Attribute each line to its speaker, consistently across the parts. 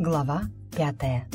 Speaker 1: Глава пятая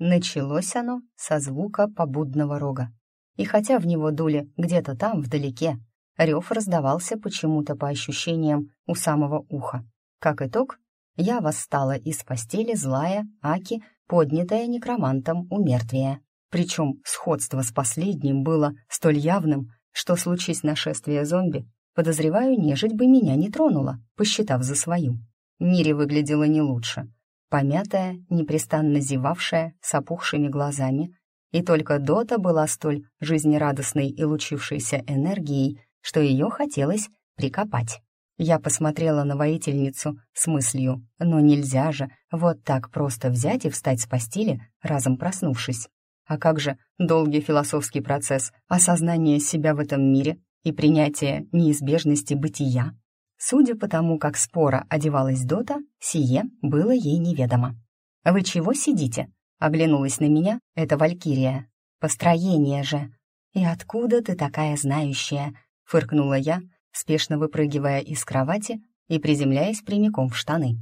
Speaker 1: Началось оно со звука побудного рога. И хотя в него дули где-то там, вдалеке, рев раздавался почему-то по ощущениям у самого уха. Как итог, я восстала из постели злая, аки, поднятая некромантом у мертвия. Причем сходство с последним было столь явным, что, случись нашествие зомби, подозреваю, нежить бы меня не тронула, посчитав за свою. Нири выглядела не лучше. Помятая, непрестанно зевавшая, с опухшими глазами, и только Дота была столь жизнерадостной и лучившейся энергией, что ее хотелось прикопать. Я посмотрела на воительницу с мыслью, но нельзя же вот так просто взять и встать с постели, разом проснувшись. А как же долгий философский процесс осознания себя в этом мире и принятия неизбежности бытия? Судя по тому, как спора одевалась Дота, сие было ей неведомо. «Вы чего сидите?» — оглянулась на меня эта валькирия. «Построение же!» «И откуда ты такая знающая?» — фыркнула я, спешно выпрыгивая из кровати и приземляясь прямиком в штаны.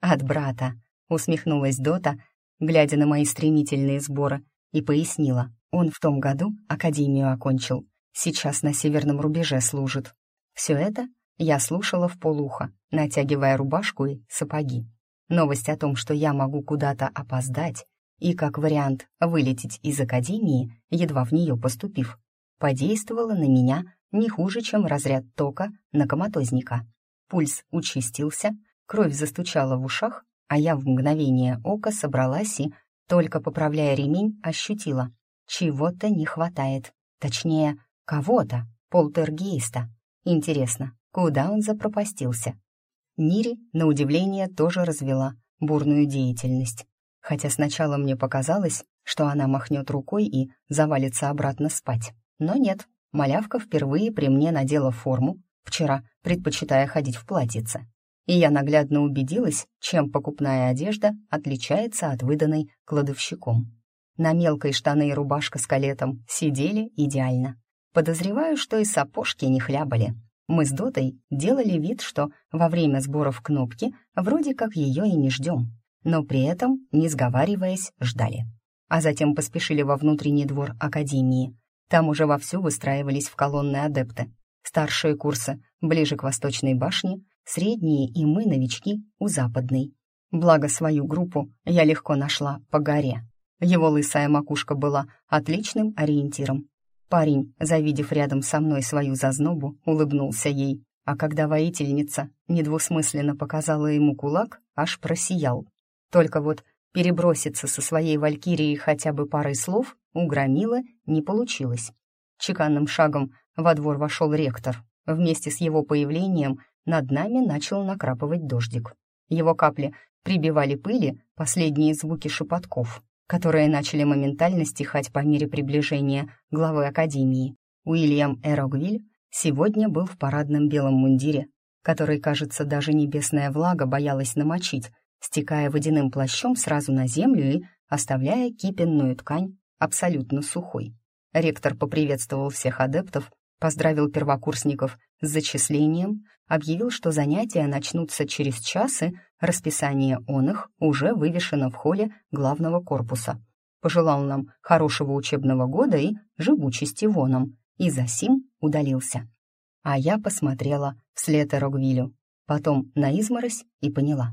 Speaker 1: «От брата», — усмехнулась Дота, глядя на мои стремительные сборы, и пояснила. Он в том году академию окончил, сейчас на северном рубеже служит. Все это я слушала в полухо, натягивая рубашку и сапоги. Новость о том, что я могу куда-то опоздать и, как вариант, вылететь из академии, едва в нее поступив, подействовала на меня не хуже, чем разряд тока на коматозника. Пульс участился, кровь застучала в ушах, а я в мгновение ока собралась и, только поправляя ремень, ощутила. Чего-то не хватает. Точнее, кого-то, полтергейста. Интересно, куда он запропастился? Нири, на удивление, тоже развела бурную деятельность. Хотя сначала мне показалось, что она махнет рукой и завалится обратно спать. Но нет, малявка впервые при мне надела форму, вчера предпочитая ходить в платьице. И я наглядно убедилась, чем покупная одежда отличается от выданной кладовщиком. На мелкой штаны и рубашка с калетом сидели идеально. Подозреваю, что и сапожки не хлябали. Мы с Дотой делали вид, что во время сборов кнопки вроде как ее и не ждем, но при этом, не сговариваясь, ждали. А затем поспешили во внутренний двор Академии. Там уже вовсю выстраивались в колонны адепты. Старшие курсы ближе к Восточной башне, средние и мы, новички, у Западной. Благо свою группу я легко нашла по горе. Его лысая макушка была отличным ориентиром. Парень, завидев рядом со мной свою зазнобу, улыбнулся ей, а когда воительница недвусмысленно показала ему кулак, аж просиял. Только вот переброситься со своей валькирией хотя бы парой слов у Громила не получилось. Чеканным шагом во двор вошел ректор. Вместе с его появлением над нами начал накрапывать дождик. Его капли прибивали пыли последние звуки шепотков которые начали моментально стихать по мере приближения главы Академии. Уильям Эрогвиль сегодня был в парадном белом мундире, который, кажется, даже небесная влага боялась намочить, стекая водяным плащом сразу на землю и оставляя кипенную ткань абсолютно сухой. Ректор поприветствовал всех адептов, поздравил первокурсников с зачислением, объявил, что занятия начнутся через час, и расписание он их уже вывешено в холле главного корпуса. Пожелал нам хорошего учебного года и живучести воном, и за сим удалился. А я посмотрела вслед Рогвилю, потом на изморозь и поняла.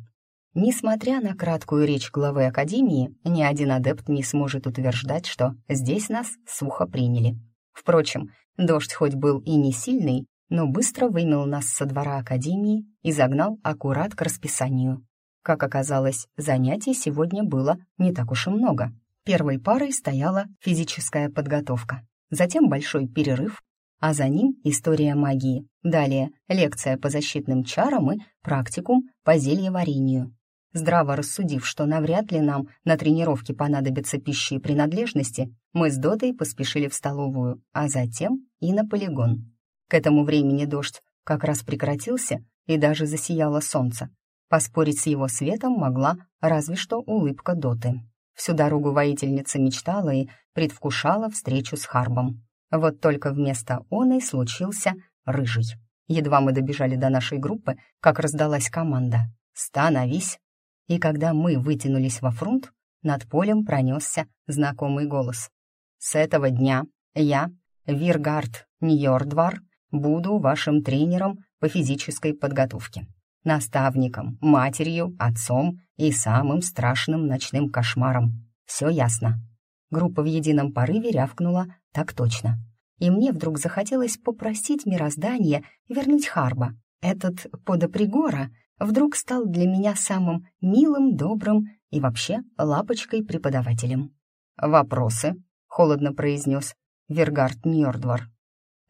Speaker 1: Несмотря на краткую речь главы Академии, ни один адепт не сможет утверждать, что здесь нас сухо приняли. Впрочем, дождь хоть был и не сильный, но быстро вымел нас со двора Академии и загнал аккурат к расписанию. Как оказалось, занятий сегодня было не так уж и много. Первой парой стояла физическая подготовка, затем большой перерыв, а за ним история магии. Далее лекция по защитным чарам и практикум по зельеварению. Здраво рассудив, что навряд ли нам на тренировке понадобятся пищи и принадлежности, мы с Дотой поспешили в столовую, а затем и на полигон. К этому времени дождь как раз прекратился и даже засияло солнце. Поспорить с его светом могла разве что улыбка Доты. Всю дорогу воительница мечтала и предвкушала встречу с Харбом. Вот только вместо оной случился рыжий. Едва мы добежали до нашей группы, как раздалась команда «Становись!». И когда мы вытянулись во фронт, над полем пронесся знакомый голос. «С этого дня я, Виргард Ньордвар, буду вашим тренером по физической подготовке, наставником, матерью, отцом и самым страшным ночным кошмаром. Все ясно». Группа в едином порыве рявкнула «так точно». И мне вдруг захотелось попросить мироздание вернуть Харба. Этот подопригора вдруг стал для меня самым милым, добрым и вообще лапочкой-преподавателем. «Вопросы?» — холодно произнес Вергард Ньордвар.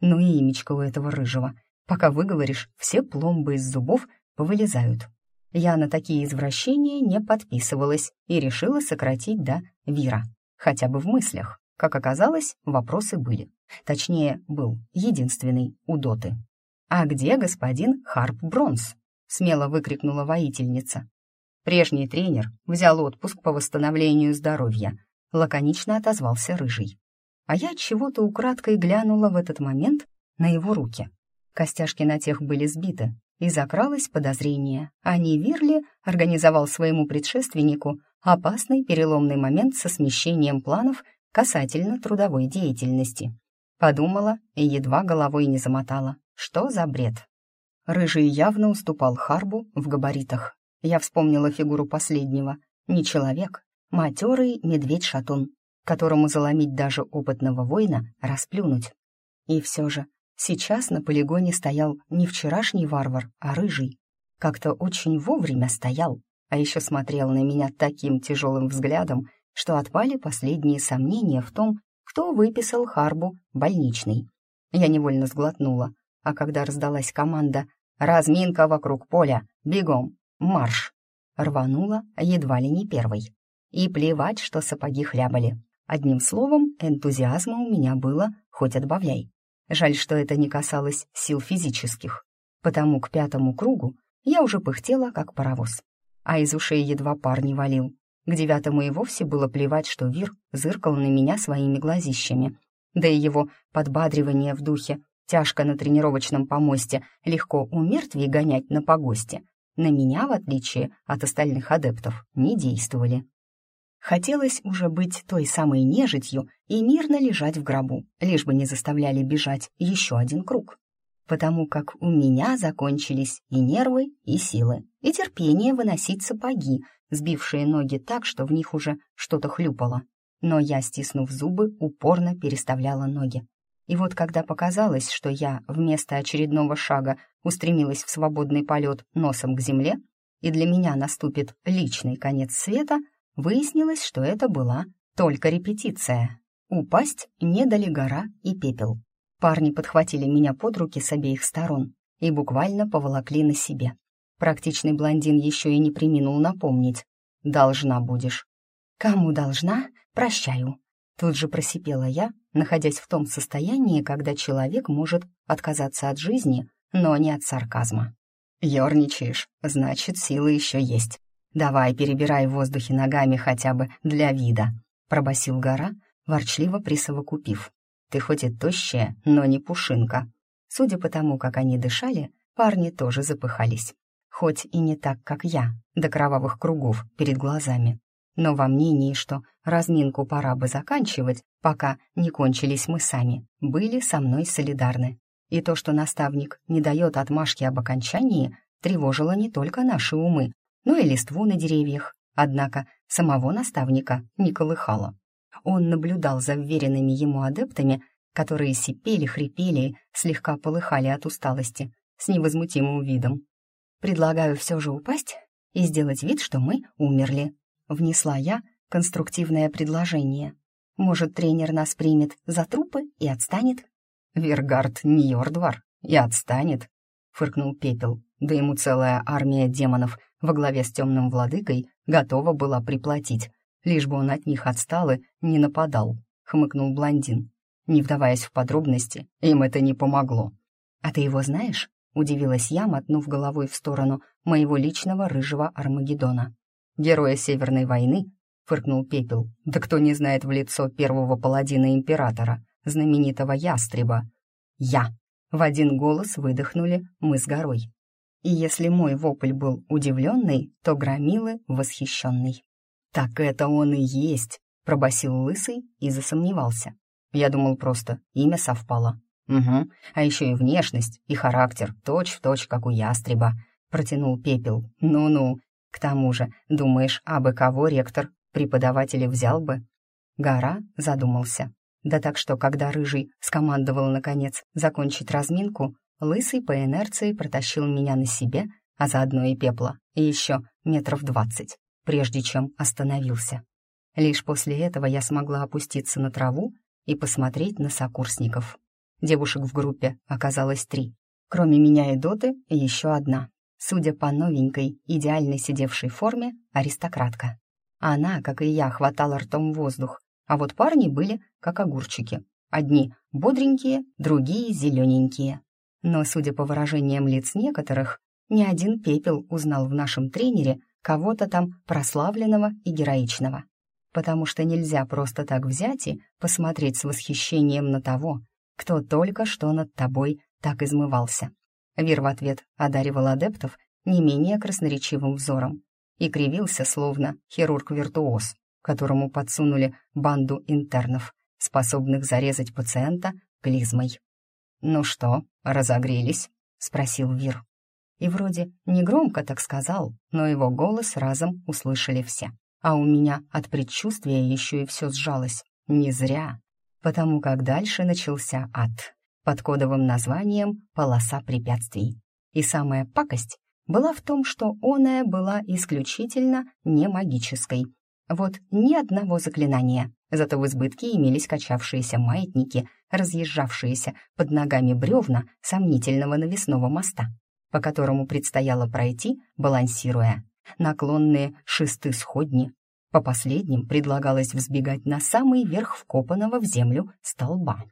Speaker 1: «Ну и имечко у этого рыжего. Пока выговоришь, все пломбы из зубов повылезают». Я на такие извращения не подписывалась и решила сократить до Вира, хотя бы в мыслях. Как оказалось, вопросы были. Точнее, был единственный у Доты. «А где господин Харп Бронс?» — смело выкрикнула воительница. Прежний тренер взял отпуск по восстановлению здоровья. Лаконично отозвался Рыжий. А я чего-то украдкой глянула в этот момент на его руки. Костяшки на тех были сбиты, и закралось подозрение, а не Вирли организовал своему предшественнику опасный переломный момент со смещением планов касательно трудовой деятельности. Подумала и едва головой не замотала. Что за бред? Рыжий явно уступал Харбу в габаритах, я вспомнила фигуру последнего. Не человек, матерый медведь-шатун, которому заломить даже опытного воина, расплюнуть. И все же, сейчас на полигоне стоял не вчерашний варвар, а рыжий. Как-то очень вовремя стоял, а еще смотрел на меня таким тяжелым взглядом, что отпали последние сомнения в том, кто выписал Харбу больничный. Я невольно сглотнула, а когда раздалась команда «Разминка вокруг поля! Бегом!» марш!» Рванула едва ли не первой. И плевать, что сапоги хлябали. Одним словом, энтузиазма у меня было хоть отбавляй. Жаль, что это не касалось сил физических, потому к пятому кругу я уже пыхтела, как паровоз. А из ушей едва пар не валил. К девятому и вовсе было плевать, что Вир зыркал на меня своими глазищами. Да и его подбадривание в духе «тяжко на тренировочном помосте, легко у мертвей гонять на погосте» на меня, в отличие от остальных адептов, не действовали. Хотелось уже быть той самой нежитью и мирно лежать в гробу, лишь бы не заставляли бежать еще один круг. Потому как у меня закончились и нервы, и силы, и терпение выносить сапоги, сбившие ноги так, что в них уже что-то хлюпало. Но я, стиснув зубы, упорно переставляла ноги, и вот когда показалось, что я вместо очередного шага устремилась в свободный полет носом к земле, и для меня наступит личный конец света, выяснилось, что это была только репетиция. Упасть не дали гора и пепел. Парни подхватили меня под руки с обеих сторон и буквально поволокли на себе. Практичный блондин еще и не приминул напомнить. «Должна будешь». «Кому должна, прощаю», Тут же просипела я, находясь в том состоянии, когда человек может отказаться от жизни, но не от сарказма. «Ёрничаешь, значит, силы еще есть. Давай, перебирай в воздухе ногами хотя бы для вида», — пробасил гора, ворчливо присовокупив. «Ты хоть и тощая, но не пушинка». Судя по тому, как они дышали, парни тоже запыхались. Хоть и не так, как я, до кровавых кругов перед глазами но во мнении, что разминку пора бы заканчивать, пока не кончились мы сами, были со мной солидарны. И то, что наставник не дает отмашки об окончании, тревожило не только наши умы, но и листву на деревьях. Однако самого наставника не колыхало. Он наблюдал за вверенными ему адептами, которые сипели, хрипели, слегка полыхали от усталости, с невозмутимым видом. «Предлагаю все же упасть и сделать вид, что мы умерли», Внесла я конструктивное предложение. Может, тренер нас примет за трупы и отстанет? Вергард Ньордвар и отстанет, фыркнул Пепел. Да ему целая армия демонов во главе с темным владыкой готова была приплатить, лишь бы он от них отстал и не нападал, хмыкнул блондин. Не вдаваясь в подробности, им это не помогло. «А ты его знаешь?» — удивилась я, мотнув головой в сторону моего личного рыжего Армагеддона героя Северной войны?» — фыркнул Пепел. «Да кто не знает в лицо первого паладина Императора, знаменитого Ястреба?» «Я!» В один голос выдохнули мы с горой. И если мой вопль был удивленный, то громилы восхищенный. «Так это он и есть!» — пробасил лысый и засомневался. Я думал просто, имя совпало. «Угу, а еще и внешность, и характер, точь-в-точь, точь, как у ястреба», — протянул пепел. «Ну-ну, к тому же, думаешь, абы кого ректор преподавателя взял бы?» Гора задумался. Да так что, когда Рыжий скомандовал, наконец, закончить разминку, Лысый по инерции протащил меня на себе, а заодно и пепла, и еще метров двадцать, прежде чем остановился. Лишь после этого я смогла опуститься на траву и посмотреть на сокурсников. Девушек в группе оказалось три. Кроме меня и Доты, еще одна. Судя по новенькой, идеально сидевшей форме, аристократка. Она, как и я, хватала ртом воздух, а вот парни были как огурчики. Одни бодренькие, другие зелененькие. Но, судя по выражениям лиц некоторых, ни один пепел узнал в нашем тренере кого-то там прославленного и героичного. Потому что нельзя просто так взять и посмотреть с восхищением на того, кто только что над тобой так измывался. Вир в ответ одаривал адептов не менее красноречивым взором и кривился, словно хирург-виртуоз, которому подсунули банду интернов, способных зарезать пациента клизмой. «Ну что, разогрелись?» — спросил Вир. И вроде негромко так сказал, но его голос разом услышали все. А у меня от предчувствия еще и все сжалось. Не зря. Потому как дальше начался ад под кодовым названием «Полоса препятствий». И самая пакость была в том, что оная была исключительно не магической. Вот ни одного заклинания, зато в избытке имелись качавшиеся маятники — разъезжавшиеся под ногами бревна сомнительного навесного моста, по которому предстояло пройти, балансируя, наклонные шесты сходни. По последним предлагалось взбегать на самый верх вкопанного в землю столба.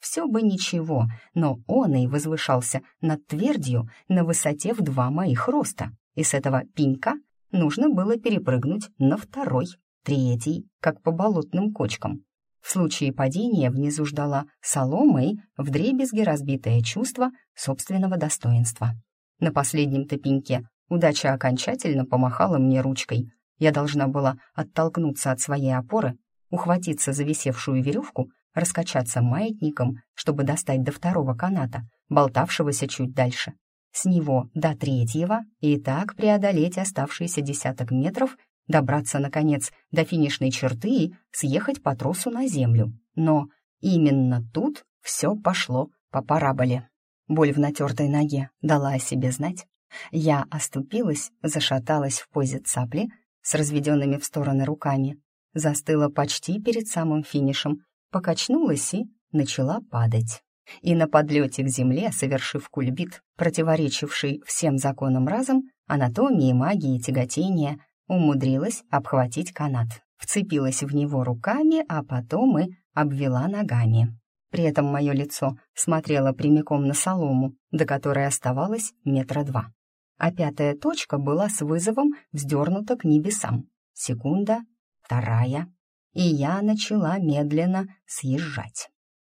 Speaker 1: Все бы ничего, но он и возвышался над твердью на высоте в два моих роста, и с этого пенька нужно было перепрыгнуть на второй, третий, как по болотным кочкам. В случае падения внизу ждала солома и вдребезги разбитое чувство собственного достоинства. На последнем топеньке удача окончательно помахала мне ручкой. Я должна была оттолкнуться от своей опоры, ухватиться за висевшую веревку, раскачаться маятником, чтобы достать до второго каната, болтавшегося чуть дальше. С него до третьего и так преодолеть оставшиеся десяток метров добраться, наконец, до финишной черты и съехать по тросу на землю. Но именно тут все пошло по параболе. Боль в натертой ноге дала о себе знать. Я оступилась, зашаталась в позе цапли с разведенными в стороны руками, застыла почти перед самым финишем, покачнулась и начала падать. И на подлете к земле, совершив кульбит, противоречивший всем законам разом, анатомии, магии, тяготения, умудрилась обхватить канат, вцепилась в него руками, а потом и обвела ногами. При этом мое лицо смотрело прямиком на солому, до которой оставалось метра два. А пятая точка была с вызовом вздернута к небесам. Секунда, вторая, и я начала медленно съезжать.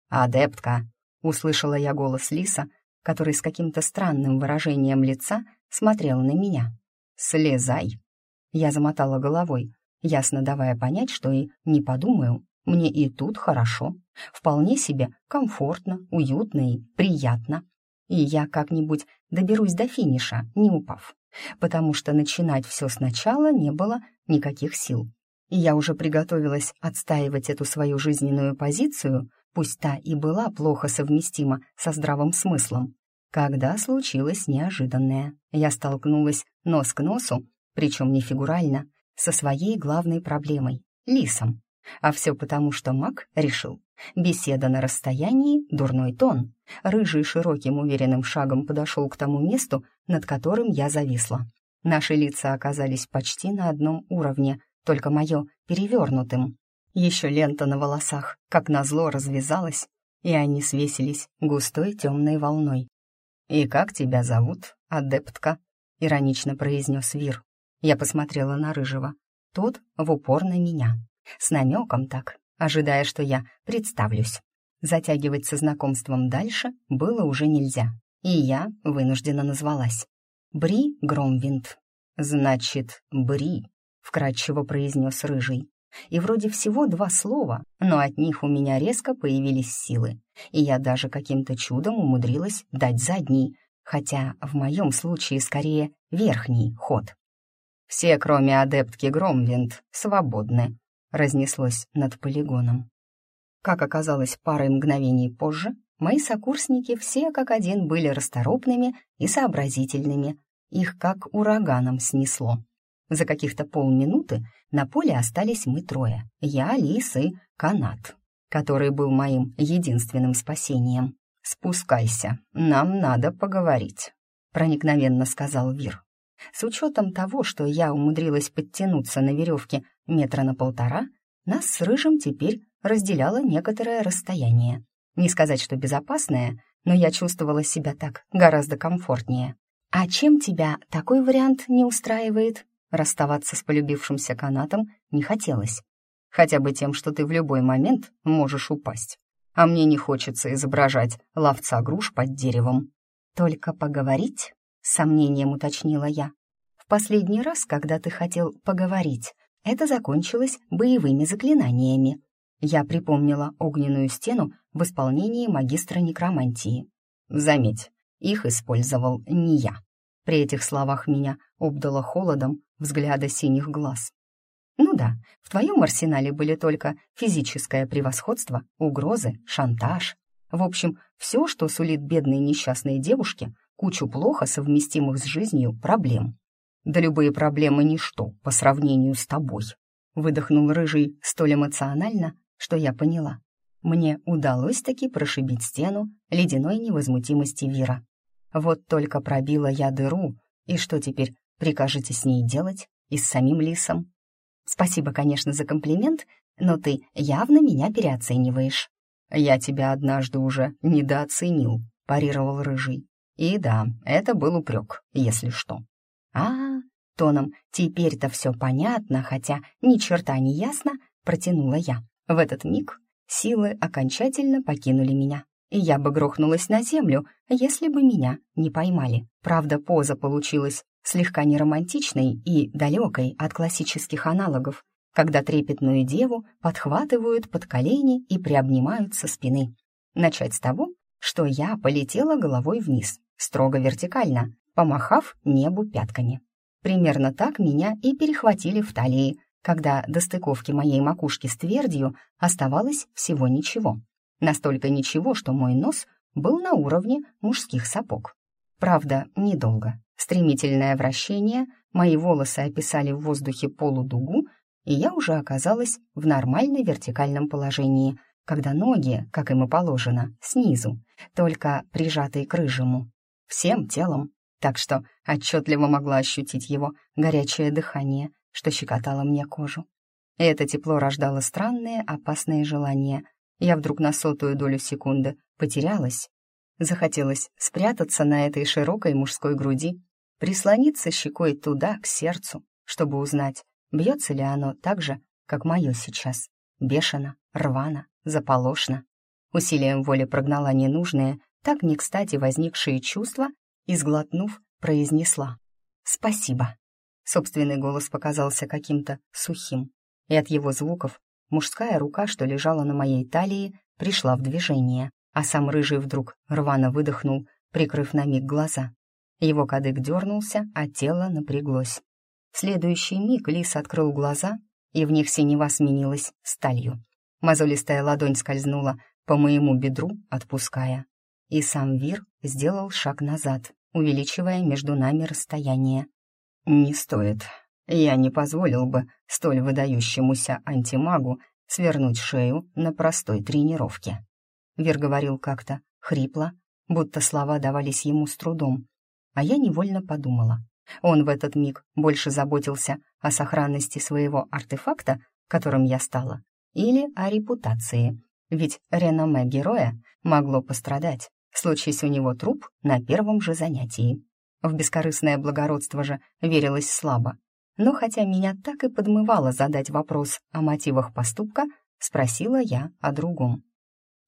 Speaker 1: «Адептка!» — услышала я голос Лиса, который с каким-то странным выражением лица смотрел на меня. «Слезай!» Я замотала головой, ясно давая понять, что и не подумаю, мне и тут хорошо, вполне себе комфортно, уютно и приятно. И я как-нибудь доберусь до финиша, не упав, потому что начинать все сначала не было никаких сил. И я уже приготовилась отстаивать эту свою жизненную позицию, пусть та и была плохо совместима со здравым смыслом, когда случилось неожиданное. Я столкнулась нос к носу причем не фигурально, со своей главной проблемой — лисом. А все потому, что маг решил. Беседа на расстоянии — дурной тон. Рыжий широким уверенным шагом подошел к тому месту, над которым я зависла. Наши лица оказались почти на одном уровне, только мое перевернутым. Еще лента на волосах, как назло, развязалась, и они свесились густой темной волной. «И как тебя зовут, адептка?» — иронично произнес Вир. Я посмотрела на Рыжего. Тот в упор на меня. С намеком так, ожидая, что я представлюсь. Затягивать со знакомством дальше было уже нельзя, и я вынуждена назвалась. Бри Громвинд. «Значит, Бри», — вкратчиво произнес Рыжий. И вроде всего два слова, но от них у меня резко появились силы, и я даже каким-то чудом умудрилась дать задний, хотя в моем случае скорее верхний ход. «Все, кроме адептки Громвинд, свободны», — разнеслось над полигоном. Как оказалось парой мгновений позже, мои сокурсники все как один были расторопными и сообразительными. Их как ураганом снесло. За каких-то полминуты на поле остались мы трое. Я, Лис и Канат, который был моим единственным спасением. «Спускайся, нам надо поговорить», — проникновенно сказал Вир. С учетом того, что я умудрилась подтянуться на веревке метра на полтора, нас с Рыжим теперь разделяло некоторое расстояние. Не сказать, что безопасное, но я чувствовала себя так гораздо комфортнее. «А чем тебя такой вариант не устраивает?» Расставаться с полюбившимся канатом не хотелось. Хотя бы тем, что ты в любой момент можешь упасть. А мне не хочется изображать ловца груш под деревом. «Только поговорить?» — сомнением уточнила я. «В последний раз, когда ты хотел поговорить, это закончилось боевыми заклинаниями. Я припомнила огненную стену в исполнении магистра некромантии. Заметь, их использовал не я. При этих словах меня обдало холодом взгляда синих глаз. Ну да, в твоем арсенале были только физическое превосходство, угрозы, шантаж. В общем, все, что сулит бедной несчастной девушке кучу плохо совместимых с жизнью проблем. Да любые проблемы — ничто по сравнению с тобой. Выдохнул рыжий столь эмоционально, что я поняла. Мне удалось таки прошибить стену ледяной невозмутимости Вира. Вот только пробила я дыру, и что теперь прикажете с ней делать? И с самим лисом? Спасибо, конечно, за комплимент, но ты явно меня переоцениваешь. Я тебя однажды уже недооценил, парировал Рыжий. И да, это был упрек, если что. А, -а, -а тоном «теперь-то все понятно, хотя ни черта не ясно», протянула я. В этот миг силы окончательно покинули меня, и я бы грохнулась на землю, если бы меня не поймали. Правда, поза получилась слегка неромантичной и далекой от классических аналогов, когда трепетную деву подхватывают под колени и приобнимают со спины. Начать с того, что я полетела головой вниз, строго вертикально, помахав небу пятками. Примерно так меня и перехватили в талии, когда до стыковки моей макушки с твердью оставалось всего ничего. Настолько ничего, что мой нос был на уровне мужских сапог. Правда, недолго. Стремительное вращение, мои волосы описали в воздухе полудугу, и я уже оказалась в нормальной вертикальном положении, когда ноги, как им и положено, снизу, только прижатые к рыжему, всем телом, так что отчетливо могла ощутить его горячее дыхание, что щекотало мне кожу. И это тепло рождало странные, опасные желания. Я вдруг на сотую долю секунды потерялась. Захотелось спрятаться на этой широкой мужской груди, прислониться щекой туда, к сердцу, чтобы узнать, бьется ли оно так же, как мое сейчас. Бешено, рвано, заполошно. Усилием воли прогнала ненужные, так не кстати возникшие чувства и, сглотнув, произнесла «Спасибо». Собственный голос показался каким-то сухим, и от его звуков мужская рука, что лежала на моей талии, пришла в движение, а сам рыжий вдруг рвано выдохнул, прикрыв на миг глаза. Его кадык дернулся, а тело напряглось. В следующий миг лис открыл глаза, и в них синева сменилась сталью. Мозолистая ладонь скользнула по моему бедру, отпуская. И сам Вир сделал шаг назад, увеличивая между нами расстояние. «Не стоит. Я не позволил бы столь выдающемуся антимагу свернуть шею на простой тренировке». Вер говорил как-то хрипло, будто слова давались ему с трудом. А я невольно подумала. Он в этот миг больше заботился о сохранности своего артефакта, которым я стала, или о репутации. Ведь реноме героя могло пострадать, случись у него труп на первом же занятии. В бескорыстное благородство же верилось слабо. Но хотя меня так и подмывало задать вопрос о мотивах поступка, спросила я о другом.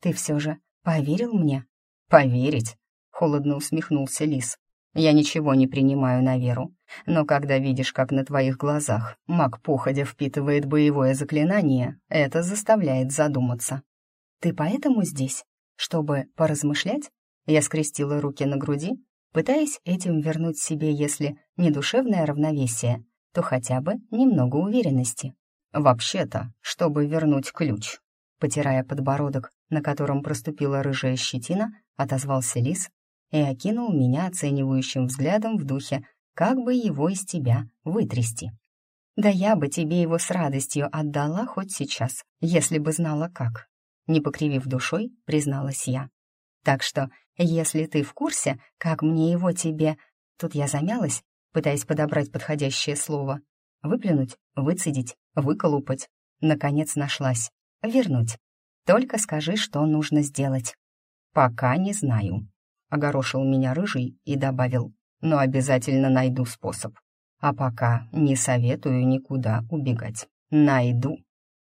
Speaker 1: ты все же поверил мне?»
Speaker 2: «Поверить?» — холодно усмехнулся Лис. «Я ничего не принимаю на веру, но когда видишь, как на твоих глазах маг походя впитывает боевое заклинание, это заставляет задуматься».
Speaker 1: «Ты поэтому здесь? Чтобы поразмышлять?» Я скрестила руки на груди, пытаясь этим вернуть себе, если не душевное равновесие, то хотя бы немного уверенности.
Speaker 2: «Вообще-то, чтобы вернуть ключ», потирая подбородок, на котором проступила рыжая щетина, отозвался лис и окинул меня оценивающим взглядом в духе «как бы его из тебя вытрясти».
Speaker 1: «Да я бы тебе его с радостью отдала хоть сейчас, если бы знала как», не покривив душой, призналась я. «Так что, если ты в курсе, как мне его тебе...» Тут я замялась, пытаясь подобрать подходящее слово. Выплюнуть, выцедить, выколупать. Наконец нашлась. Вернуть. Только скажи, что нужно сделать.
Speaker 2: «Пока не знаю», — огорошил меня рыжий и добавил. «Но обязательно найду способ. А пока не советую никуда убегать. Найду».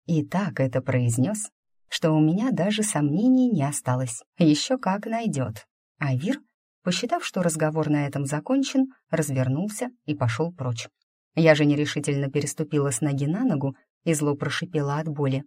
Speaker 1: И так это произнес, что у меня даже сомнений не осталось. Еще как найдет. А Вир, посчитав, что разговор на этом закончен, развернулся и пошел прочь. Я же нерешительно переступила с ноги на ногу и зло прошипела от боли.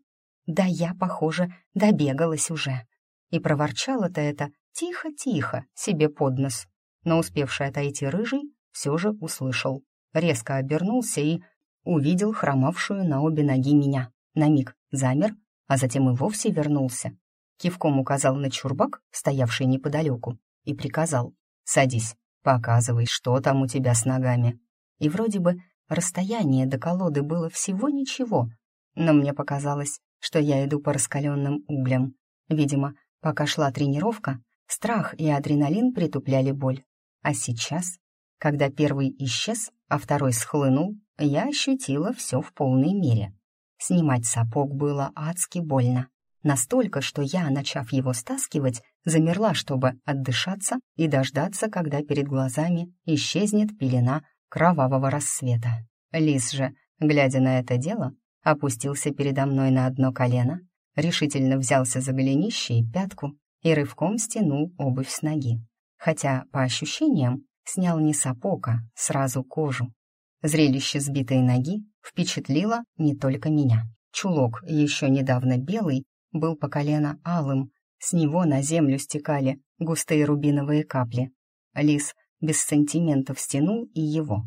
Speaker 1: Да я, похоже, добегалась уже. И проворчала-то это тихо-тихо себе под нос. Но успевший отойти рыжий все же услышал. Резко обернулся и увидел хромавшую на обе ноги меня. На миг замер, а затем и вовсе вернулся. Кивком указал на чурбак, стоявший неподалеку, и приказал «Садись, показывай, что там у тебя с ногами». И вроде бы расстояние до колоды было всего ничего, но мне показалось, что я иду по раскаленным углям. Видимо, пока шла тренировка, страх и адреналин притупляли боль. А сейчас, когда первый исчез, а второй схлынул, я ощутила все в полной мере. Снимать сапог было адски больно. Настолько, что я, начав его стаскивать, замерла, чтобы отдышаться и дождаться, когда перед глазами исчезнет пелена кровавого рассвета. Лис же, глядя на это дело, опустился передо мной на одно колено, решительно взялся за голенище и пятку и рывком стянул обувь с ноги. Хотя, по ощущениям, снял не сапог, а сразу кожу. Зрелище сбитой ноги впечатлило не только меня. Чулок, еще недавно белый, был по колено алым, с него на землю стекали густые рубиновые капли. Лис без сантиментов стянул и его.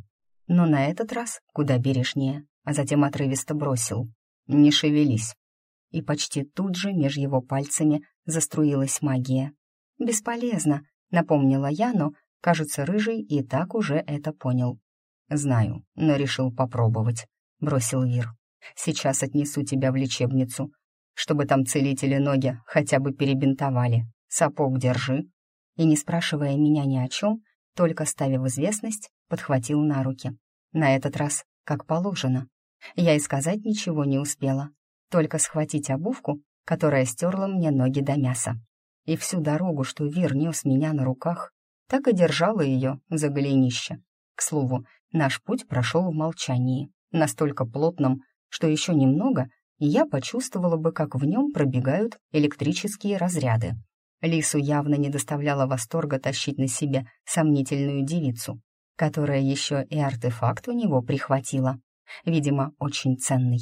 Speaker 1: Но на этот раз куда бережнее а затем отрывисто бросил «Не шевелись». И почти тут же меж его пальцами заструилась магия. «Бесполезно», — напомнила я, но, кажется, Рыжий и так уже это понял. «Знаю, но решил попробовать», — бросил Вир. «Сейчас отнесу тебя в лечебницу, чтобы там целители ноги хотя бы перебинтовали. Сапог держи». И, не спрашивая меня ни о чем, только ставя в известность, подхватил на руки. На этот раз как положено. Я и сказать ничего не успела, только схватить обувку, которая стерла мне ноги до мяса. И всю дорогу, что Вир нес меня на руках, так и держала ее за голенище. К слову, наш путь прошел в молчании, настолько плотном, что еще немного, и я почувствовала бы, как в нем пробегают электрические разряды. Лису явно не доставляло восторга тащить на себе сомнительную девицу, которая еще и артефакт у него прихватила видимо, очень ценный.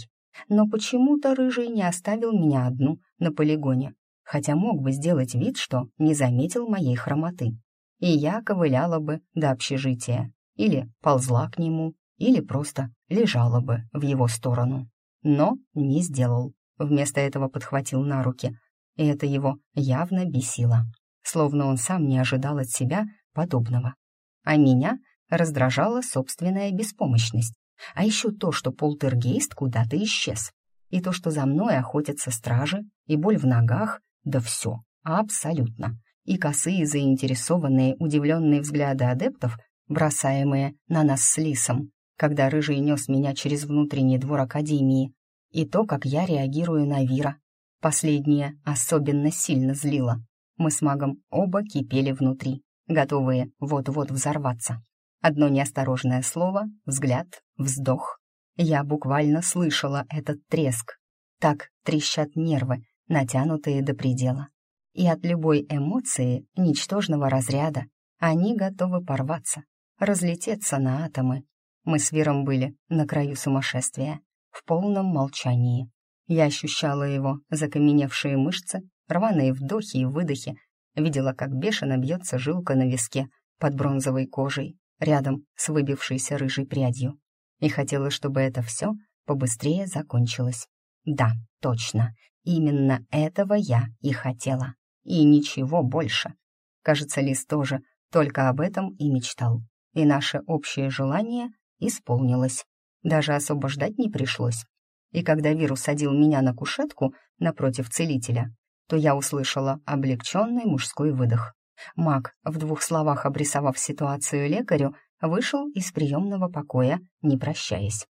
Speaker 1: Но почему-то Рыжий не оставил меня одну на полигоне, хотя мог бы сделать вид, что не заметил моей хромоты. И я ковыляла бы до общежития, или ползла к нему, или просто лежала бы в его сторону. Но не сделал. Вместо этого подхватил на руки, и это его явно бесило, словно он сам не ожидал от себя подобного. А меня раздражала собственная беспомощность. А еще то, что полтергейст куда-то исчез. И то, что за мной охотятся стражи, и боль в ногах, да все, абсолютно. И косые заинтересованные, удивленные взгляды адептов, бросаемые на нас с Лисом, когда Рыжий нес меня через внутренний двор Академии, и то, как я реагирую на Вира. Последнее особенно сильно злило. Мы с магом оба кипели внутри, готовые вот-вот взорваться. Одно неосторожное слово, взгляд, вздох. Я буквально слышала этот треск. Так трещат нервы, натянутые до предела. И от любой эмоции, ничтожного разряда, они готовы порваться, разлететься на атомы. Мы с Виром были на краю сумасшествия, в полном молчании. Я ощущала его закаменевшие мышцы, рваные вдохи и выдохи, видела, как бешено бьется жилка на виске под бронзовой кожей, рядом с выбившейся рыжей прядью. И хотела, чтобы это все побыстрее закончилось. Да, точно, именно этого я и хотела. И ничего больше. Кажется, Лис тоже только об этом и мечтал. И наше общее желание исполнилось. Даже особо ждать не пришлось. И когда Вир усадил меня на кушетку напротив целителя, то я услышала облегченный мужской выдох. Маг, в двух словах обрисовав ситуацию лекарю, вышел из приемного покоя, не прощаясь.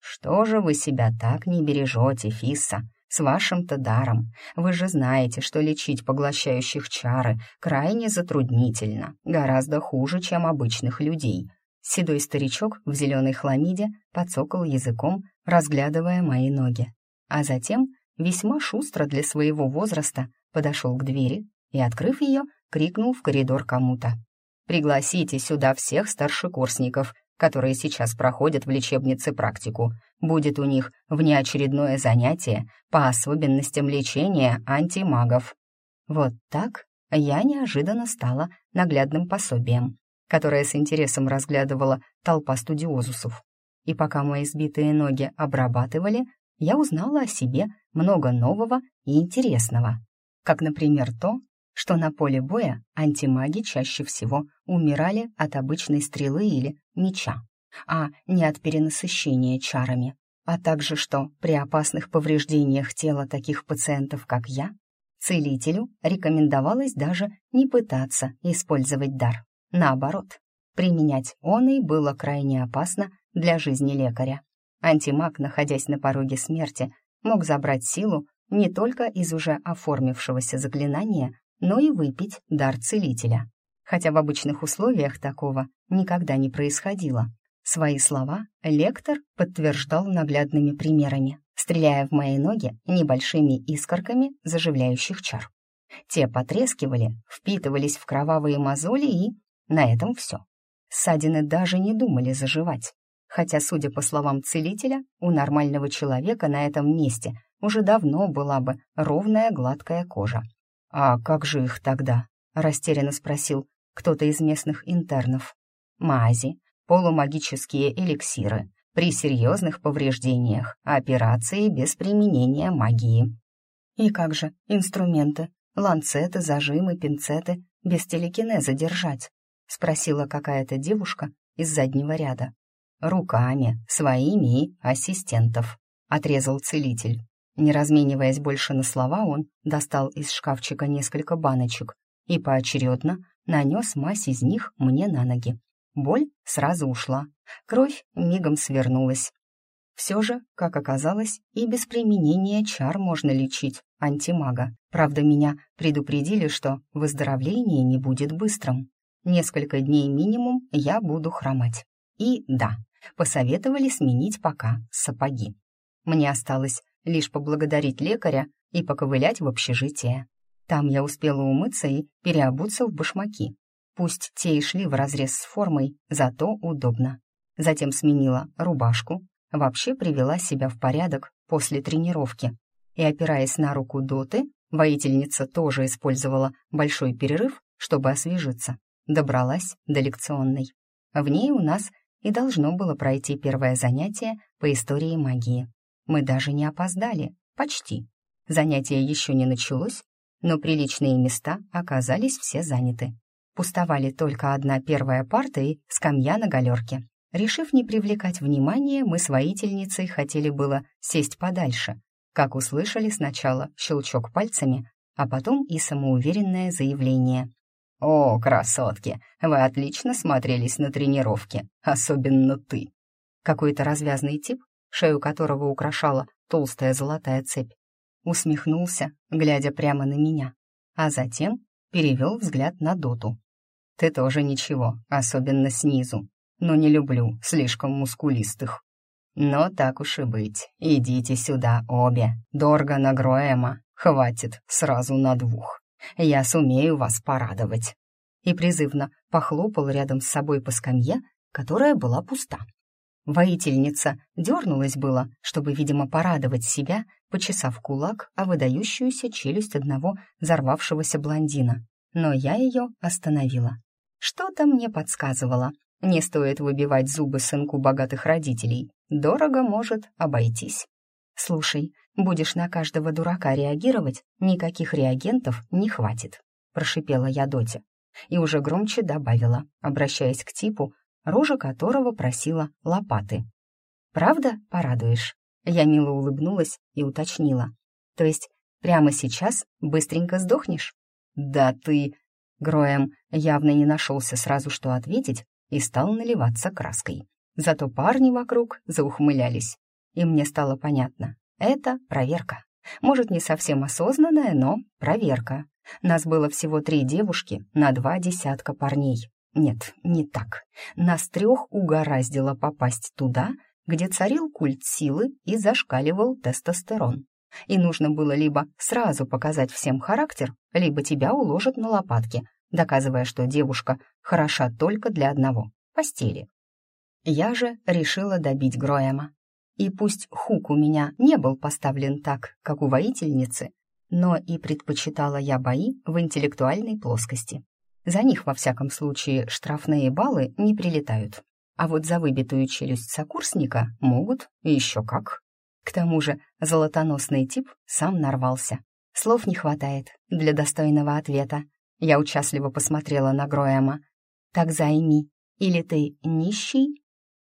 Speaker 1: «Что же вы себя так не бережете, Фисса, с вашим-то даром? Вы же знаете, что лечить поглощающих чары крайне затруднительно, гораздо хуже, чем обычных людей». Седой старичок в зеленой хламиде подсокал языком, разглядывая мои ноги. А затем, весьма шустро для своего возраста, подошел к двери и, открыв ее, крикнул в коридор кому-то. «Пригласите сюда всех старшекурсников, которые сейчас проходят в лечебнице практику. Будет у них внеочередное занятие по особенностям лечения антимагов». Вот так я неожиданно стала наглядным пособием, которое с интересом разглядывала толпа студиозусов. И пока мои сбитые ноги обрабатывали, я узнала о себе много нового и интересного. Как, например, то, что на поле боя антимаги чаще всего умирали от обычной стрелы или меча, а не от перенасыщения чарами, а также что при опасных повреждениях тела таких пациентов, как я, целителю рекомендовалось даже не пытаться использовать дар. Наоборот, применять он и было крайне опасно для жизни лекаря. Антимаг, находясь на пороге смерти, мог забрать силу не только из уже оформившегося заклинания, но и выпить дар целителя. Хотя в обычных условиях такого никогда не происходило. Свои слова лектор подтверждал наглядными примерами, стреляя в мои ноги небольшими искорками заживляющих чар. Те потрескивали, впитывались в кровавые мозоли и... На этом все. Ссадины даже не думали заживать. Хотя, судя по словам целителя, у нормального человека на этом месте уже давно была бы ровная гладкая кожа. «А как же их тогда?» — растерянно спросил кто-то из местных интернов. «Мази, полумагические эликсиры, при серьезных повреждениях, операции без применения магии». «И как же инструменты, ланцеты, зажимы, пинцеты без телекинеза держать?» — спросила какая-то девушка из заднего ряда. «Руками, своими и ассистентов», — отрезал целитель. Не размениваясь больше на слова, он достал из шкафчика несколько баночек и поочередно нанес мазь из них мне на ноги. Боль сразу ушла, кровь мигом свернулась. Все же, как оказалось, и без применения чар можно лечить антимага. Правда, меня предупредили, что выздоровление не будет быстрым. Несколько дней минимум я буду хромать. И да, посоветовали сменить пока сапоги. Мне осталось лишь поблагодарить лекаря и поковылять в общежитие. Там я успела умыться и переобуться в башмаки. Пусть те и шли вразрез с формой, зато удобно. Затем сменила рубашку, вообще привела себя в порядок после тренировки. И, опираясь на руку Доты, воительница тоже использовала большой перерыв, чтобы освежиться. Добралась до лекционной. В ней у нас и должно было пройти первое занятие по истории магии. Мы даже не опоздали, почти. Занятие еще не началось, но приличные места оказались все заняты. Пустовали только одна первая парта и скамья на галерке. Решив не привлекать внимания, мы с воительницей хотели было сесть подальше, как услышали сначала щелчок пальцами, а потом и самоуверенное заявление. «О, красотки, вы отлично смотрелись на тренировке, особенно ты!» Какой-то развязный тип шею которого украшала толстая золотая цепь, усмехнулся, глядя прямо на меня, а затем перевел взгляд на Доту. «Ты тоже ничего, особенно снизу, но не люблю слишком мускулистых. Но так уж и быть, идите сюда обе, Дорга на Гроэма, хватит сразу на двух».
Speaker 2: Я сумею вас порадовать». И призывно похлопал рядом с собой по скамье, которая была пуста. Воительница дернулась было, чтобы, видимо, порадовать себя, почесав кулак о выдающуюся челюсть одного взорвавшегося блондина. Но я ее остановила. Что-то мне подсказывало. Не стоит выбивать зубы сынку богатых родителей. Дорого может обойтись. «Слушай, будешь на каждого дурака реагировать, никаких реагентов не хватит», — прошипела я Доте. И уже громче добавила, обращаясь к типу, рожа которого просила лопаты. «Правда порадуешь?» Я мило улыбнулась и уточнила. «То есть прямо сейчас быстренько сдохнешь?» «Да ты...» Гроем явно не нашелся сразу, что ответить, и стал наливаться краской. Зато парни вокруг заухмылялись. И мне стало понятно. Это проверка. Может, не совсем осознанная, но проверка. Нас было всего три девушки на два десятка парней. Нет, не так. Нас трех угораздило попасть туда, где царил культ силы и зашкаливал тестостерон. И нужно было либо сразу показать всем характер, либо тебя уложат на лопатки, доказывая, что девушка хороша только для одного — постели. Я же решила добить Гроэма. И пусть хук у меня не был поставлен так, как у воительницы, но и предпочитала я бои в интеллектуальной плоскости. За них, во всяком случае, штрафные баллы не прилетают. А вот за выбитую челюсть сокурсника могут еще как. К тому же золотоносный тип сам нарвался. Слов не хватает для достойного ответа. Я участливо посмотрела на Гроэма. «Так займи. Или ты нищий?»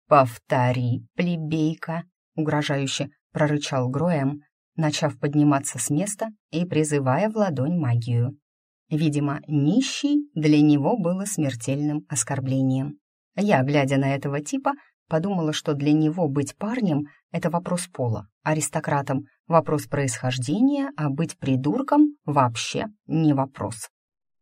Speaker 2: «Повтори, плебейка», — угрожающе прорычал Гроэм, начав подниматься с места и призывая в ладонь магию. Видимо, нищий для него было смертельным оскорблением. Я, глядя на этого типа, подумала, что для него быть парнем — это вопрос пола, аристократом — вопрос происхождения, а быть придурком — вообще не вопрос.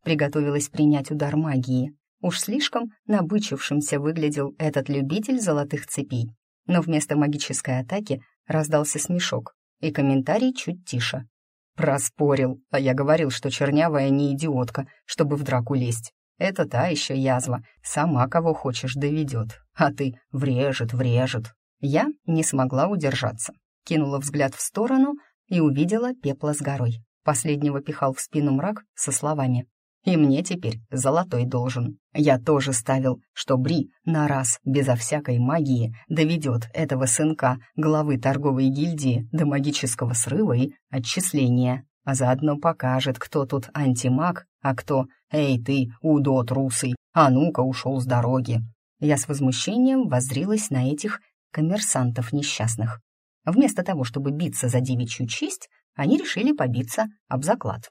Speaker 2: Приготовилась принять удар магии. Уж слишком набычившимся выглядел этот любитель золотых цепей. Но вместо магической атаки раздался смешок, и комментарий чуть тише. «Проспорил, а я говорил, что чернявая не идиотка, чтобы в драку лезть. Это та еще язва, сама кого хочешь доведет, а ты врежет, врежет». Я не смогла удержаться, кинула взгляд в сторону и увидела пепла с горой. Последнего пихал в спину мрак со словами и мне теперь золотой должен. Я тоже ставил, что Бри на раз, безо всякой магии, доведет этого сынка главы торговой гильдии до магического срыва и отчисления, а заодно покажет, кто тут антимаг, а кто «Эй ты, удот русый, а ну-ка ушел с дороги». Я с возмущением воззрилась на этих коммерсантов несчастных. Вместо того, чтобы биться за девичью честь, они решили побиться об заклад.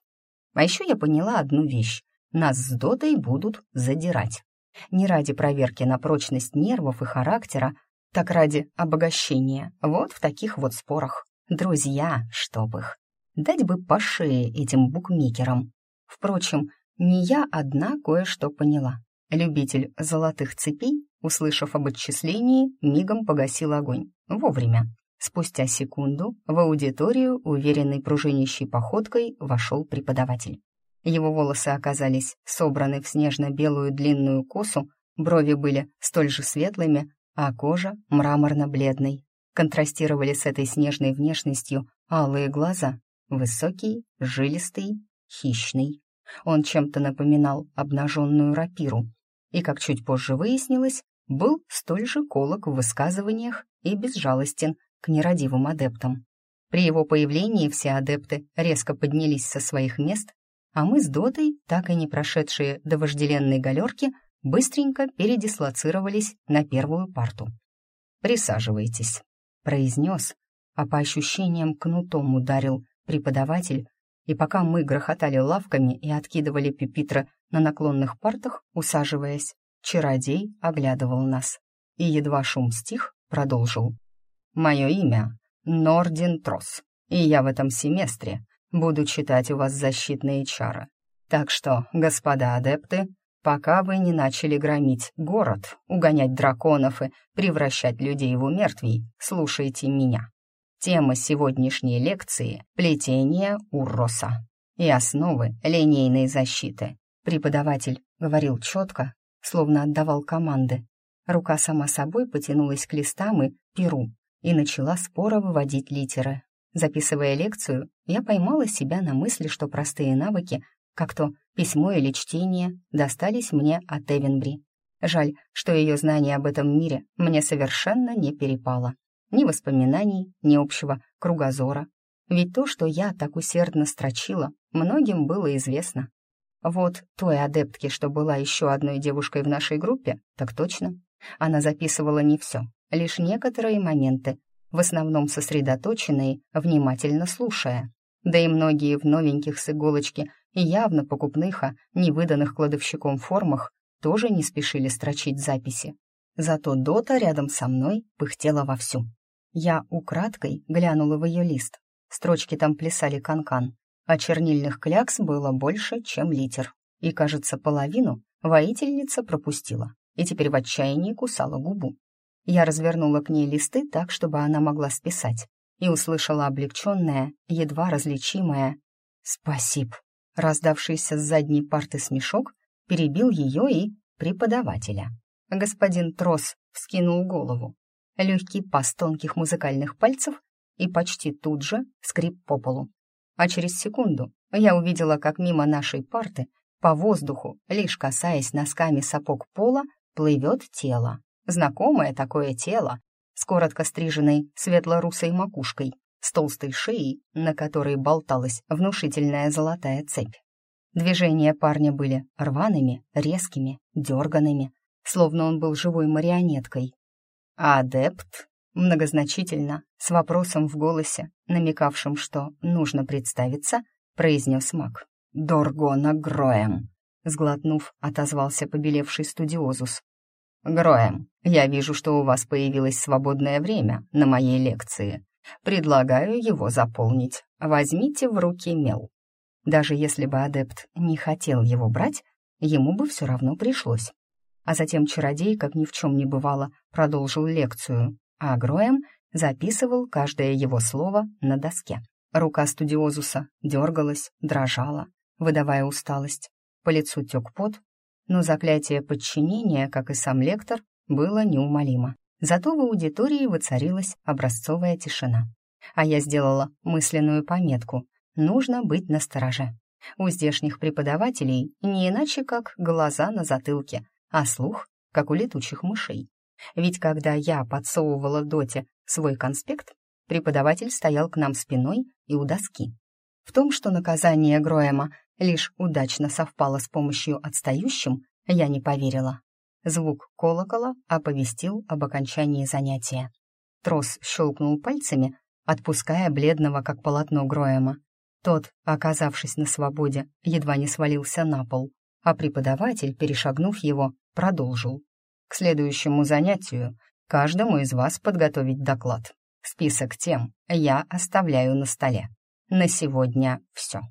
Speaker 2: А еще я поняла одну вещь. Нас с Дотой будут задирать. Не ради проверки на прочность нервов и характера, так ради обогащения. Вот в таких вот спорах. Друзья, чтоб их. Дать бы по шее этим букмекерам. Впрочем, не я одна кое-что поняла. Любитель золотых цепей, услышав об отчислении, мигом погасил огонь. Вовремя. Спустя секунду в аудиторию уверенной пружинящей походкой вошел преподаватель. Его волосы оказались собраны в снежно-белую длинную косу, брови были столь же светлыми, а кожа мраморно-бледной. Контрастировали с этой снежной внешностью алые глаза, высокий, жилистый, хищный. Он чем-то напоминал обнаженную рапиру, и, как чуть позже выяснилось, был столь же колок в высказываниях и безжалостен к нерадивым адептам. При его появлении все адепты резко поднялись со своих мест, а мы с Дотой, так и не прошедшие до вожделенной галерки, быстренько передислоцировались на первую парту. «Присаживайтесь», — произнес, а по ощущениям кнутом ударил преподаватель, и пока мы грохотали лавками и откидывали пепитра на наклонных партах, усаживаясь, чародей оглядывал нас. И едва шум стих, продолжил. Мое имя Нордин Трос, и я в этом семестре буду читать у вас защитные чары. Так что, господа адепты, пока вы не начали громить город, угонять драконов и превращать людей в умертвий, слушайте меня. Тема сегодняшней лекции — плетение Урроса.
Speaker 1: и основы линейной защиты. Преподаватель говорил четко, словно отдавал команды. Рука сама собой потянулась к листам и перу и начала споро выводить литеры. Записывая лекцию, я поймала себя на мысли, что простые навыки, как то письмо или чтение, достались мне от Эвенбри. Жаль, что ее знание об этом мире мне совершенно не перепало. Ни воспоминаний, ни общего кругозора. Ведь то, что я так усердно строчила, многим было известно. Вот той адептке, что была еще одной девушкой в нашей группе, так точно. Она записывала не все, лишь некоторые моменты, в основном сосредоточенные, внимательно слушая. Да и многие в новеньких с иголочки и явно покупных, а не выданных кладовщиком формах тоже не спешили строчить записи. Зато Дота рядом со мной пыхтела вовсю. Я украдкой глянула в ее лист. Строчки там плясали канкан, а чернильных клякс было больше, чем литер. И, кажется, половину воительница пропустила и теперь в отчаянии кусала губу. Я развернула к ней листы так, чтобы она могла списать, и услышала облегченное, едва различимое «Спасибо». Раздавшийся с задней парты смешок перебил ее и преподавателя. Господин Трос вскинул голову. Легкий пас тонких музыкальных пальцев и почти тут же скрип по полу. А через секунду я увидела, как мимо нашей парты, по воздуху, лишь касаясь носками сапог пола, плывет тело. Знакомое такое тело, с коротко стриженной светло-русой макушкой, с толстой шеей, на которой болталась внушительная золотая цепь. Движения парня были рваными, резкими, дерганными, словно он был живой марионеткой. «Адепт?» Многозначительно, с вопросом в голосе, намекавшим, что нужно представиться, произнес маг. «Доргона Гроем!» Сглотнув, отозвался побелевший студиозус. «Гроем, я вижу, что у вас появилось свободное время на моей лекции. Предлагаю его заполнить. Возьмите в руки мел». Даже если бы адепт не хотел его брать, ему бы все равно пришлось. А затем чародей, как ни в чем не бывало, продолжил лекцию, а Гроем записывал каждое его слово на доске. Рука студиозуса дергалась, дрожала, выдавая усталость. По лицу тек пот, но заклятие подчинения, как и сам лектор, было неумолимо. Зато в аудитории воцарилась образцовая тишина. А я сделала мысленную пометку «Нужно быть настороже». У здешних преподавателей не иначе, как глаза на затылке, а слух, как у летучих мышей. Ведь когда я подсовывала Доте свой конспект, преподаватель стоял к нам спиной и у доски. В том, что наказание Гроэма лишь удачно совпало с помощью отстающим, я не поверила. Звук колокола оповестил об окончании занятия. Трос щелкнул пальцами, отпуская бледного, как полотно Гроэма. Тот, оказавшись на свободе, едва не свалился на пол, а преподаватель, перешагнув его, продолжил. К следующему занятию каждому из вас подготовить доклад. Список тем я оставляю на столе. На сегодня все.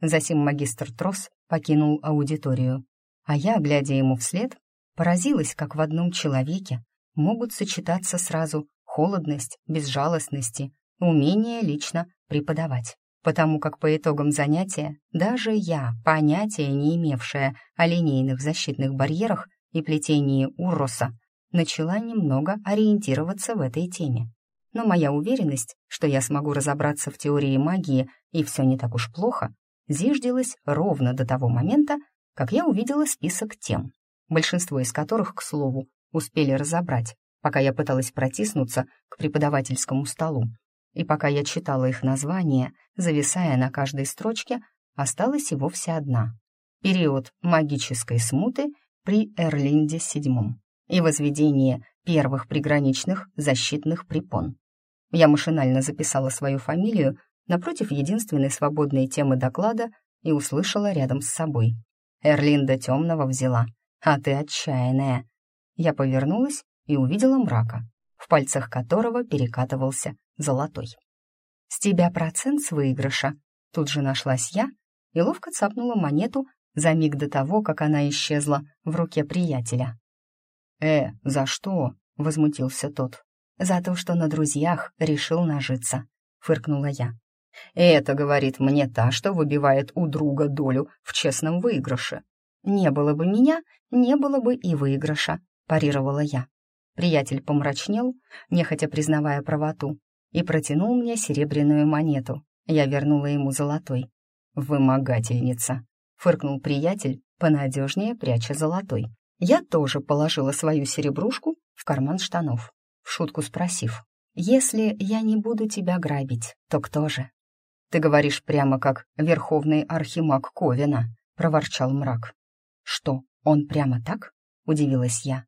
Speaker 1: Засим магистр Трос покинул аудиторию, а я, глядя ему вслед, поразилась, как в одном человеке могут сочетаться сразу холодность, безжалостности, умение лично преподавать. Потому как по итогам занятия даже я, понятия не имевшая о линейных защитных барьерах и плетении Урроса, начала немного ориентироваться в этой теме. Но моя уверенность, что я смогу разобраться в теории магии и все не так уж плохо, зиждилась ровно до того момента, как я увидела список тем, большинство из которых, к слову, успели разобрать, пока я пыталась протиснуться к преподавательскому столу. И пока я читала их названия, зависая на каждой строчке, осталась и вовсе одна. Период магической смуты при Эрлинде VII и возведение первых приграничных защитных препон. Я машинально записала свою фамилию напротив единственной свободной темы доклада и услышала рядом с собой. «Эрлинда темного взяла, а ты отчаянная». Я повернулась и увидела мрака, в пальцах которого перекатывался золотой. «С тебя процент с выигрыша», тут же нашлась я и ловко цапнула монету за миг до того, как она исчезла в руке приятеля. «Э, за что?» — возмутился тот. «За то, что на друзьях решил нажиться», — фыркнула я.
Speaker 2: И это говорит мне та, что выбивает у друга долю в честном выигрыше.
Speaker 1: «Не было бы меня, не было бы и выигрыша», — парировала я. Приятель помрачнел, нехотя признавая правоту, и протянул мне серебряную монету. Я вернула ему золотой.
Speaker 2: «Вымогательница», — фыркнул приятель, понадежнее пряча золотой. Я тоже положила свою серебрушку в карман штанов, в шутку спросив, «Если я не буду тебя грабить, то кто же?» «Ты говоришь прямо как верховный архимаг Ковина», — проворчал мрак. «Что, он прямо так?» — удивилась я.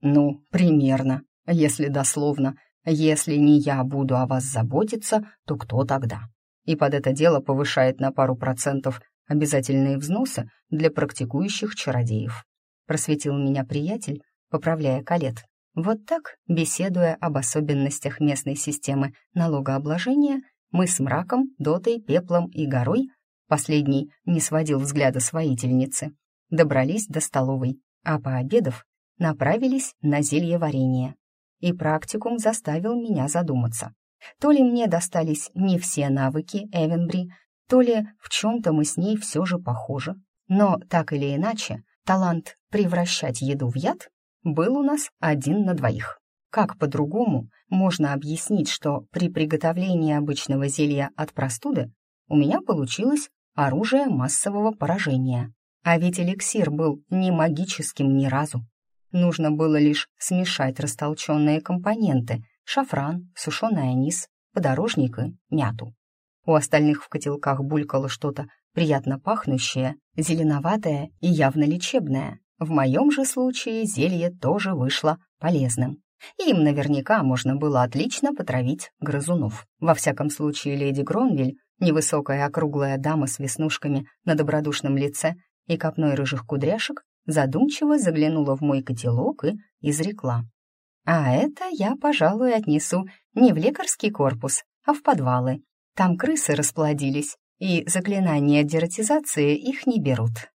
Speaker 2: «Ну, примерно. Если дословно, если не я буду о вас заботиться, то кто тогда?» И под это дело повышает на пару процентов обязательные взносы для практикующих чародеев. Просветил меня приятель, поправляя колет. Вот так, беседуя об особенностях местной системы налогообложения, мы с мраком, дотой, пеплом и горой, последний не сводил взгляда с воительницы, добрались до столовой, а пообедав, направились на зелье варенье. И практикум заставил меня задуматься. То ли мне достались не все навыки Эвенбри, то ли в чем-то мы с ней все же похожи. Но так или иначе, талант превращать еду в яд был у нас один на двоих. Как по-другому можно объяснить, что при приготовлении обычного зелья от простуды у меня получилось оружие массового поражения? А ведь эликсир был не магическим ни разу. Нужно было лишь смешать растолченные компоненты — шафран, сушеный анис, подорожник и мяту. У остальных в котелках булькало что-то приятно пахнущее, зеленоватое и явно лечебное. В моем же случае зелье тоже вышло полезным. Им наверняка можно было отлично потравить грызунов. Во всяком случае, леди Гронвиль, невысокая округлая дама с веснушками на добродушном лице и копной рыжих кудряшек, задумчиво заглянула в мой котелок и изрекла. «А это я, пожалуй, отнесу не в лекарский корпус, а в подвалы. Там крысы расплодились, и заклинания дератизации их не берут».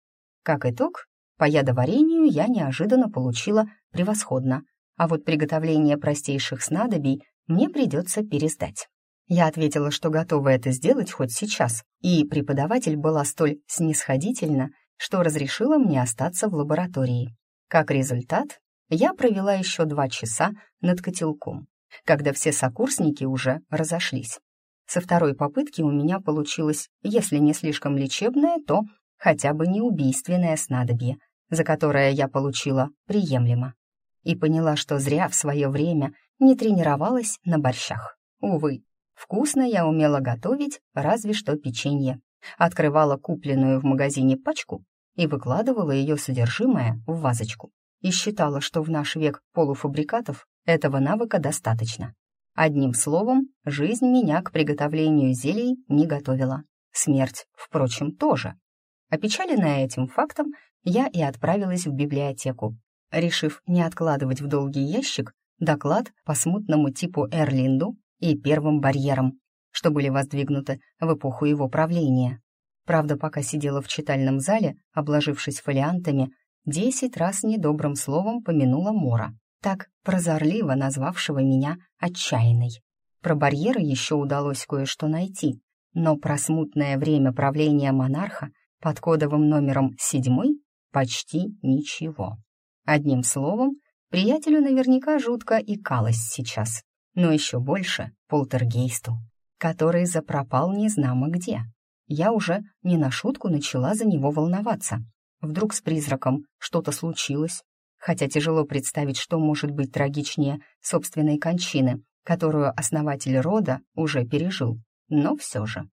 Speaker 2: Как итог, по ядоварению я неожиданно получила превосходно, а вот приготовление простейших снадобий мне придется пересдать. Я ответила, что готова это сделать хоть сейчас, и преподаватель была столь снисходительна, что разрешила мне остаться в лаборатории. Как результат, я провела еще два часа над котелком, когда все сокурсники уже разошлись. Со второй попытки у меня получилось, если не слишком лечебное, то хотя бы не убийственное снадобье, за которое я получила приемлемо. И поняла, что зря в свое время не тренировалась на борщах. Увы, вкусно я умела готовить разве что печенье. Открывала купленную в магазине пачку и выкладывала ее содержимое в вазочку. И считала, что в наш век полуфабрикатов этого навыка достаточно. Одним словом, жизнь меня к приготовлению зелий не готовила. Смерть, впрочем, тоже. Опечаленная этим фактом, я и отправилась в библиотеку, решив не откладывать в долгий ящик доклад по смутному типу Эрлинду и первым барьерам, что были воздвигнуты в эпоху его правления. Правда, пока сидела в читальном зале, обложившись фолиантами, десять раз недобрым словом помянула Мора, так прозорливо назвавшего меня отчаянной. Про барьеры еще удалось кое-что найти, но про смутное время правления монарха под кодовым номером седьмой почти ничего. Одним словом, приятелю наверняка жутко икалось сейчас, но еще больше полтергейсту, который запропал незнамо где я уже не на шутку начала за него волноваться. Вдруг с призраком что-то случилось, хотя тяжело представить, что может быть трагичнее собственной кончины, которую основатель рода уже пережил, но все же.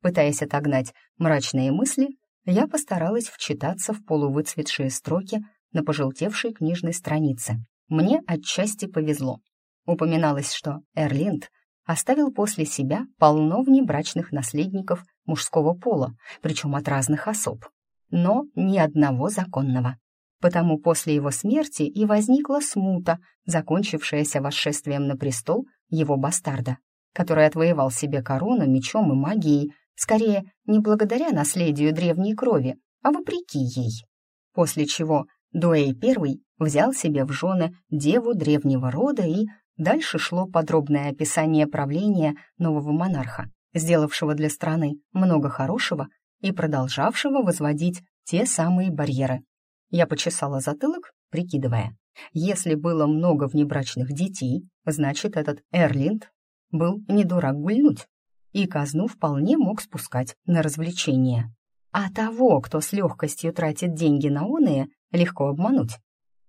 Speaker 2: Пытаясь отогнать мрачные мысли, я постаралась вчитаться в полувыцветшие строки на пожелтевшей книжной странице. Мне отчасти повезло. Упоминалось, что Эрлинд оставил после себя полно внебрачных наследников мужского пола, причем от разных особ, но ни одного законного. Потому после его смерти и возникла смута, закончившаяся восшествием на престол его бастарда, который отвоевал себе корону мечом и магией, скорее не благодаря наследию древней крови, а вопреки ей. После чего Дуэй I взял себе в жены деву древнего рода и Дальше шло подробное описание правления нового монарха,
Speaker 1: сделавшего для страны много хорошего и продолжавшего возводить те самые барьеры. Я почесала затылок, прикидывая. Если было много внебрачных детей, значит, этот Эрлинд был не дурак гульнуть, и казну вполне мог спускать на развлечения. А того, кто с легкостью тратит деньги на оные, легко обмануть.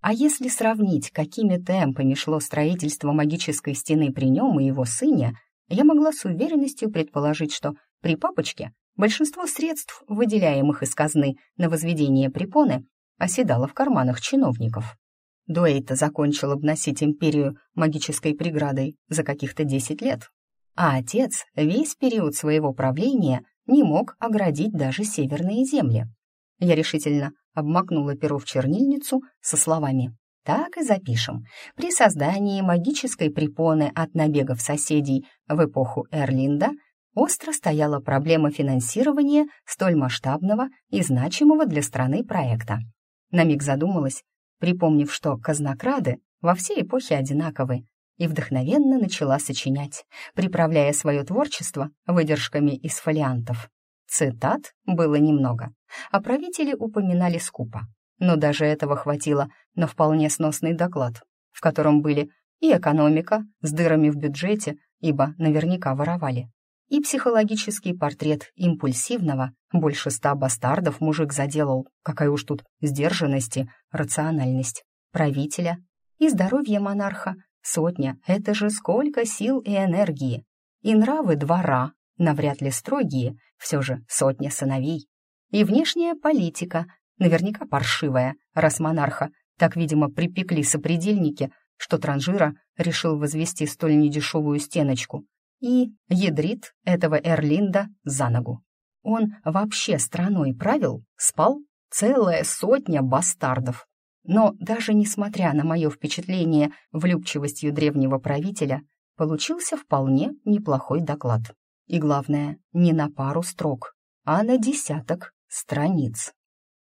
Speaker 1: А если сравнить, какими темпами шло строительство магической стены при нем и его сыне, я могла с уверенностью предположить, что при папочке большинство средств, выделяемых из казны на возведение препоны, оседало в карманах чиновников. Дуэйта закончил обносить империю магической преградой за каких-то десять лет, а отец весь период своего правления не мог оградить даже северные земли. Я решительно обмакнула перо в чернильницу со словами «Так и запишем. При создании магической препоны от набегов соседей в эпоху Эрлинда остро стояла проблема финансирования столь масштабного и значимого для страны проекта. На миг задумалась, припомнив, что казнокрады во все эпохи одинаковы, и вдохновенно начала сочинять, приправляя свое творчество выдержками из фолиантов. Цитат было немного, а правители упоминали скупо. Но даже этого хватило на вполне сносный доклад, в котором были и экономика с дырами в бюджете, ибо наверняка воровали, и психологический портрет импульсивного, больше ста бастардов мужик заделал, какая уж тут сдержанность и рациональность, правителя, и здоровье монарха, сотня — это же сколько сил и энергии, и нравы двора, навряд ли строгие, все же сотня сыновей, и внешняя политика, наверняка паршивая, раз монарха так, видимо, припекли сопредельники, что Транжира решил возвести столь недешевую стеночку, и ядрит этого Эрлинда за ногу. Он вообще страной правил, спал целая сотня бастардов. Но даже несмотря на мое впечатление влюбчивостью древнего правителя, получился вполне неплохой доклад. И главное, не на пару строк, а на десяток страниц.